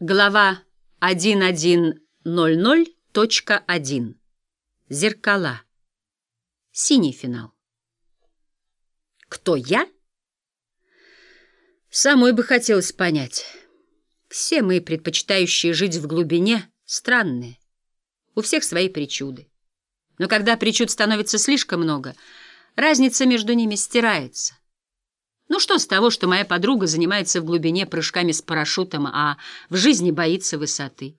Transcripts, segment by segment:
Глава 1100.1. Зеркала. Синий финал. Кто я? Самой бы хотелось понять. Все мы, предпочитающие жить в глубине, странные. У всех свои причуды. Но когда причуд становится слишком много, разница между ними стирается. Ну что с того, что моя подруга занимается в глубине прыжками с парашютом, а в жизни боится высоты?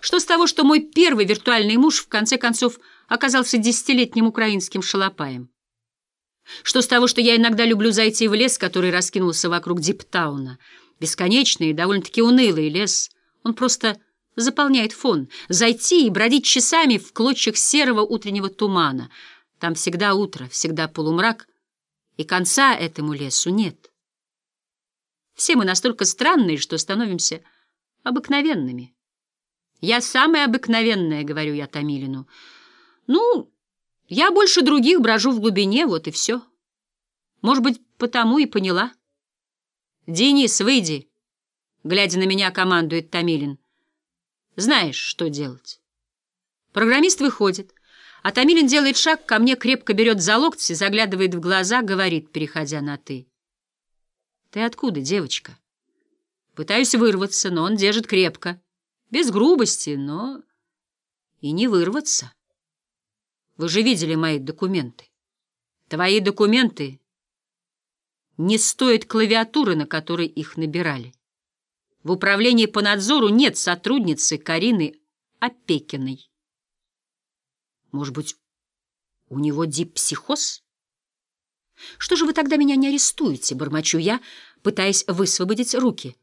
Что с того, что мой первый виртуальный муж в конце концов оказался десятилетним украинским шалопаем? Что с того, что я иногда люблю зайти в лес, который раскинулся вокруг Диптауна? Бесконечный и довольно-таки унылый лес. Он просто заполняет фон. Зайти и бродить часами в клочьях серого утреннего тумана. Там всегда утро, всегда полумрак — и конца этому лесу нет. Все мы настолько странные, что становимся обыкновенными. «Я самая обыкновенная», — говорю я Томилину. «Ну, я больше других брожу в глубине, вот и все. Может быть, потому и поняла». «Денис, выйди», — глядя на меня, командует Томилин. «Знаешь, что делать». Программист выходит. А Томилин делает шаг ко мне, крепко берет за локти, заглядывает в глаза, говорит, переходя на «ты». «Ты откуда, девочка?» Пытаюсь вырваться, но он держит крепко. Без грубости, но и не вырваться. Вы же видели мои документы. Твои документы не стоят клавиатуры, на которой их набирали. В управлении по надзору нет сотрудницы Карины Опекиной. Может быть, у него дипсихоз? Что же вы тогда меня не арестуете, бормочу я, пытаясь высвободить руки.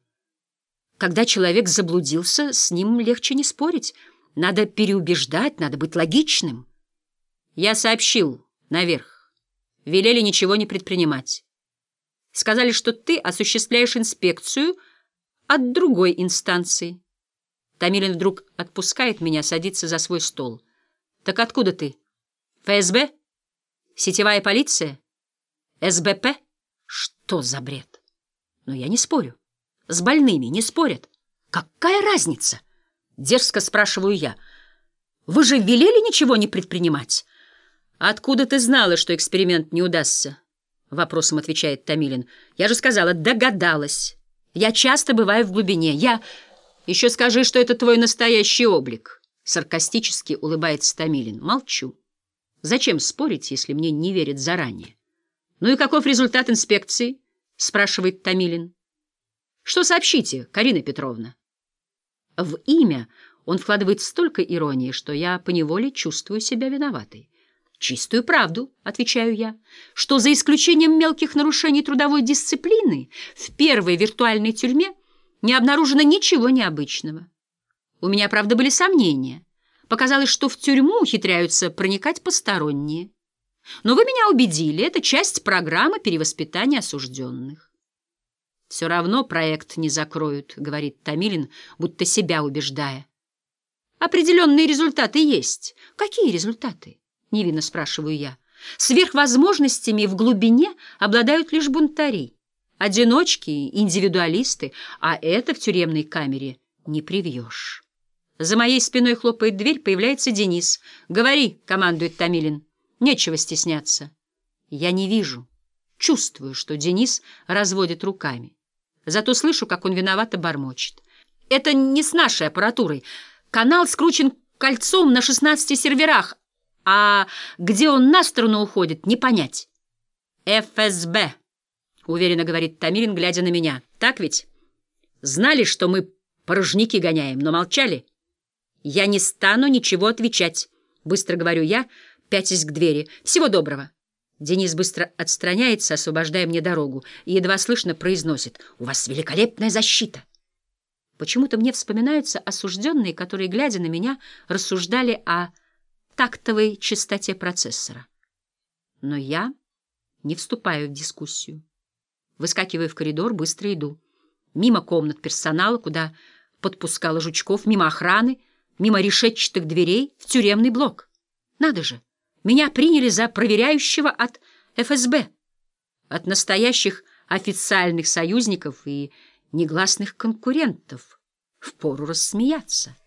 Когда человек заблудился, с ним легче не спорить. Надо переубеждать, надо быть логичным. Я сообщил наверх. Велели ничего не предпринимать. Сказали, что ты осуществляешь инспекцию от другой инстанции. Томилин вдруг отпускает меня, садится за свой стол. Так откуда ты? ФСБ? Сетевая полиция? СБП? Что за бред? Но я не спорю. С больными не спорят. Какая разница? Дерзко спрашиваю я. Вы же велели ничего не предпринимать? Откуда ты знала, что эксперимент не удастся? Вопросом отвечает Томилин. Я же сказала, догадалась. Я часто бываю в глубине. Я... Еще скажи, что это твой настоящий облик. Саркастически улыбается Томилин. Молчу. Зачем спорить, если мне не верят заранее? Ну и каков результат инспекции? Спрашивает Томилин. Что сообщите, Карина Петровна? В имя он вкладывает столько иронии, что я поневоле чувствую себя виноватой. «Чистую правду», — отвечаю я, «что за исключением мелких нарушений трудовой дисциплины в первой виртуальной тюрьме не обнаружено ничего необычного. У меня, правда, были сомнения. Показалось, что в тюрьму ухитряются проникать посторонние. Но вы меня убедили, это часть программы перевоспитания осужденных. «Все равно проект не закроют», — говорит Томилин, будто себя убеждая. «Определенные результаты есть». «Какие результаты?» — невинно спрашиваю я. «Сверхвозможностями в глубине обладают лишь бунтари, одиночки, индивидуалисты, а это в тюремной камере не привьешь». За моей спиной хлопает дверь, появляется Денис. «Говори», — командует Томилин. «Нечего стесняться». Я не вижу, чувствую, что Денис разводит руками. Зато слышу, как он виновато бормочет. «Это не с нашей аппаратурой. Канал скручен кольцом на 16 серверах, а где он на сторону уходит, не понять». «ФСБ», — уверенно говорит Томилин, глядя на меня. «Так ведь? Знали, что мы порожники гоняем, но молчали?» «Я не стану ничего отвечать», — быстро говорю я, пятясь к двери. «Всего доброго». Денис быстро отстраняется, освобождая мне дорогу, и едва слышно произносит «У вас великолепная защита». Почему-то мне вспоминаются осужденные, которые, глядя на меня, рассуждали о тактовой чистоте процессора. Но я не вступаю в дискуссию. Выскакиваю в коридор, быстро иду. Мимо комнат персонала, куда подпускала Жучков, мимо охраны, мимо решетчатых дверей в тюремный блок. Надо же, меня приняли за проверяющего от ФСБ, от настоящих официальных союзников и негласных конкурентов. впору рассмеяться.